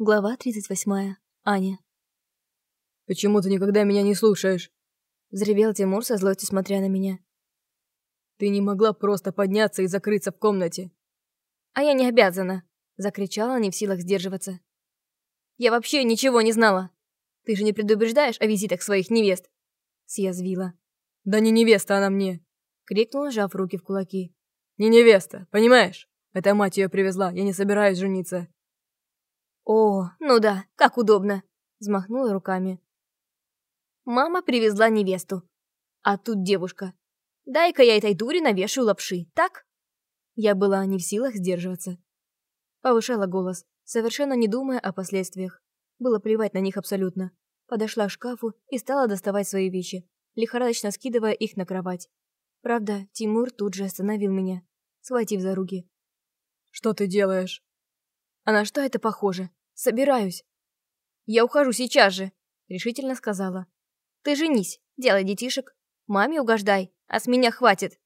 Глава 38. Аня. «Почему ты никогда меня не слушаешь?» Взревел Тимур со злостью, смотря на меня. «Ты не могла просто подняться и закрыться в комнате». «А я не обязана!» Закричала, не в силах сдерживаться. «Я вообще ничего не знала! Ты же не предупреждаешь о визитах своих невест!» Съязвила. «Да не невеста она мне!» Крикнула, сжав руки в кулаки. «Не невеста, понимаешь? Это мать ее привезла, я не собираюсь жениться!» «О, ну да, как удобно!» Взмахнула руками. Мама привезла невесту. А тут девушка. Дай-ка я этой дуре навешаю лапши, так? Я была не в силах сдерживаться. Повышала голос, совершенно не думая о последствиях. Было плевать на них абсолютно. Подошла к шкафу и стала доставать свои вещи, лихорадочно скидывая их на кровать. Правда, Тимур тут же остановил меня, схватив за руки. «Что ты делаешь?» «А на что это похоже?» Собираюсь. Я ухожу сейчас же, решительно сказала. Ты женись, делай детишек. Маме угождай, а с меня хватит.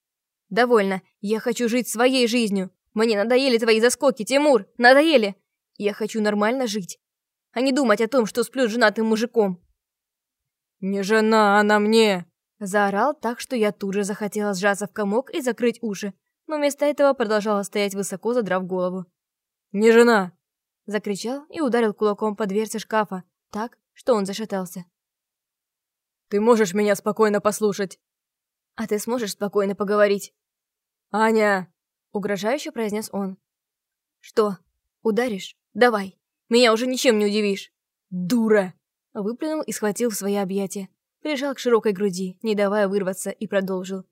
Довольно, я хочу жить своей жизнью. Мне надоели твои заскоки, Тимур, надоели. Я хочу нормально жить, а не думать о том, что сплю с женатым мужиком. «Не жена, она мне!» Заорал так, что я тут же захотела сжаться в комок и закрыть уши, но вместо этого продолжала стоять высоко, задрав голову. «Не жена! Закричал и ударил кулаком по дверце шкафа, так, что он зашатался. «Ты можешь меня спокойно послушать?» «А ты сможешь спокойно поговорить?» «Аня!» — угрожающе произнес он. «Что, ударишь? Давай, меня уже ничем не удивишь!» «Дура!» — выплюнул и схватил в свои объятия, прижал к широкой груди, не давая вырваться, и продолжил.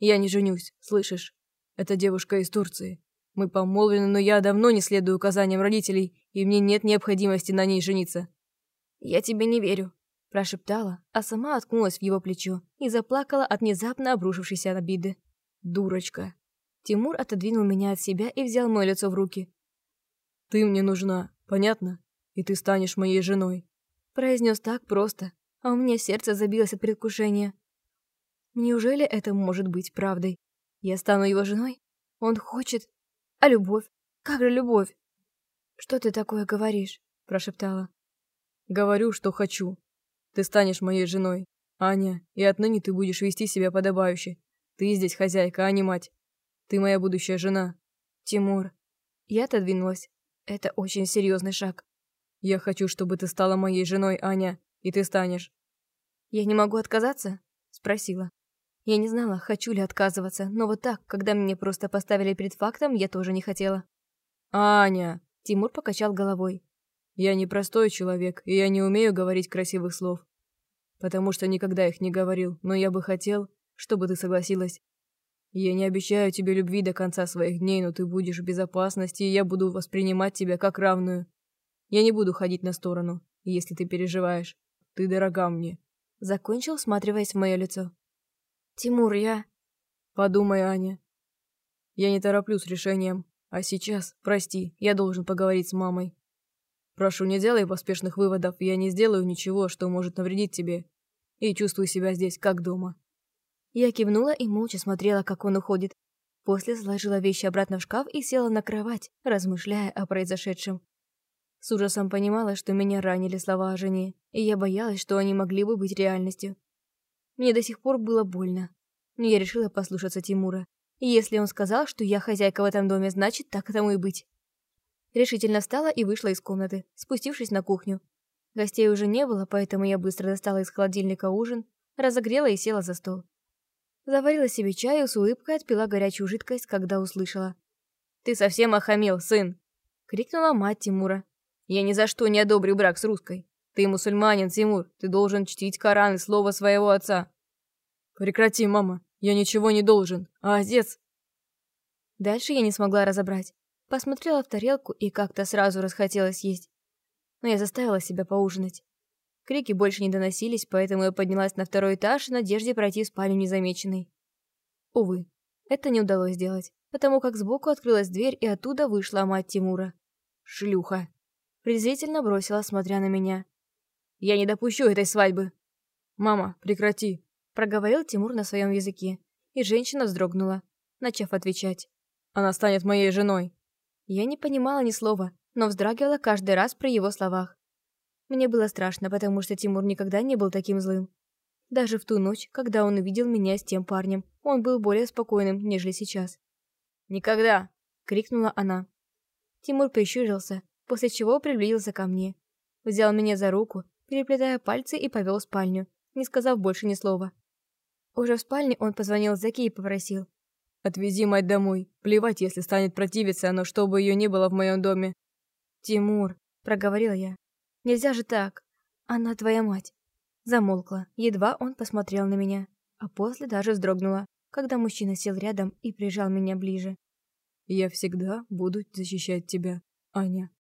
«Я не женюсь, слышишь? Это девушка из Турции. Мы помолвлены, но я давно не следую указаниям родителей, и мне нет необходимости на ней жениться». «Я тебе не верю», – прошептала, а сама откнулась в его плечо и заплакала от внезапно обрушившейся обиды. «Дурочка». Тимур отодвинул меня от себя и взял мое лицо в руки. «Ты мне нужна, понятно? И ты станешь моей женой». Произнес так просто, а у меня сердце забилось от предвкушения. Неужели это может быть правдой? Я стану его женой? Он хочет, а любовь? Как же любовь? Что ты такое говоришь? Прошептала. Говорю, что хочу. Ты станешь моей женой, Аня, и отныне ты будешь вести себя подобающе. Ты здесь хозяйка, а не мать. Ты моя будущая жена. Тимур. Я отодвинулась. Это очень серьезный шаг. Я хочу, чтобы ты стала моей женой, Аня, и ты станешь. Я не могу отказаться? Спросила. Я не знала, хочу ли отказываться, но вот так, когда мне просто поставили перед фактом, я тоже не хотела. «Аня!» Тимур покачал головой. «Я не простой человек, и я не умею говорить красивых слов. Потому что никогда их не говорил, но я бы хотел, чтобы ты согласилась. Я не обещаю тебе любви до конца своих дней, но ты будешь в безопасности, и я буду воспринимать тебя как равную. Я не буду ходить на сторону, если ты переживаешь. Ты дорога мне». Закончил, всматриваясь в мое лицо. «Тимур, я...» «Подумай, Аня. Я не тороплю с решением. А сейчас, прости, я должен поговорить с мамой. Прошу, не делай поспешных выводов, я не сделаю ничего, что может навредить тебе. И чувствую себя здесь, как дома». Я кивнула и молча смотрела, как он уходит. После сложила вещи обратно в шкаф и села на кровать, размышляя о произошедшем. С ужасом понимала, что меня ранили слова о жене, и я боялась, что они могли бы быть реальностью. Мне до сих пор было больно. Но я решила послушаться Тимура. И если он сказал, что я хозяйка в этом доме, значит, так тому и быть. Решительно встала и вышла из комнаты, спустившись на кухню. Гостей уже не было, поэтому я быстро достала из холодильника ужин, разогрела и села за стол. Заварила себе чаю, с улыбкой отпила горячую жидкость, когда услышала. «Ты совсем охамел, сын!» — крикнула мать Тимура. «Я ни за что не одобрю брак с русской. Ты мусульманин, Тимур. Ты должен чтить Коран и слово своего отца. Прекрати, мама. Я ничего не должен. А отец... Дальше я не смогла разобрать. Посмотрела в тарелку и как-то сразу расхотелось есть. Но я заставила себя поужинать. Крики больше не доносились, поэтому я поднялась на второй этаж в надежде пройти в спальню незамеченной. Увы, это не удалось сделать, потому как сбоку открылась дверь, и оттуда вышла мать Тимура. «Шлюха!» Презрительно бросила, смотря на меня. Я не допущу этой свадьбы. Мама, прекрати. Проговорил Тимур на своем языке, и женщина вздрогнула, начав отвечать. Она станет моей женой. Я не понимала ни слова, но вздрагивала каждый раз при его словах. Мне было страшно, потому что Тимур никогда не был таким злым. Даже в ту ночь, когда он увидел меня с тем парнем, он был более спокойным, нежели сейчас. «Никогда!» — крикнула она. Тимур прищурился, после чего приблизился ко мне. Взял меня за руку, переплетая пальцы и повел в спальню, не сказав больше ни слова. Уже в спальне он позвонил Заки и попросил. «Отвези мать домой. Плевать, если станет противиться, но чтобы ее не было в моем доме». «Тимур», — проговорила я. «Нельзя же так. Она твоя мать». Замолкла, едва он посмотрел на меня, а после даже вздрогнула, когда мужчина сел рядом и прижал меня ближе. «Я всегда буду защищать тебя, Аня».